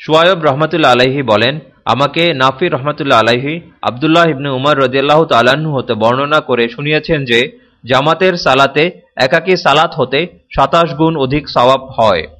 সুয়ায়ব রহমতুল্লা আলাহি বলেন, আমাকে নাফি রহমতুল্লা আলাহি আবদুল্লাহ ইবনে উমর রদিয়াল্লাহ তাল্লাহ্ন হতে বর্ণনা করে শুনিয়েছেন যে, জামাতের সালাতে একাকী সালাত হতে সাতাশ গুণ অধিক সওয়াব হয়।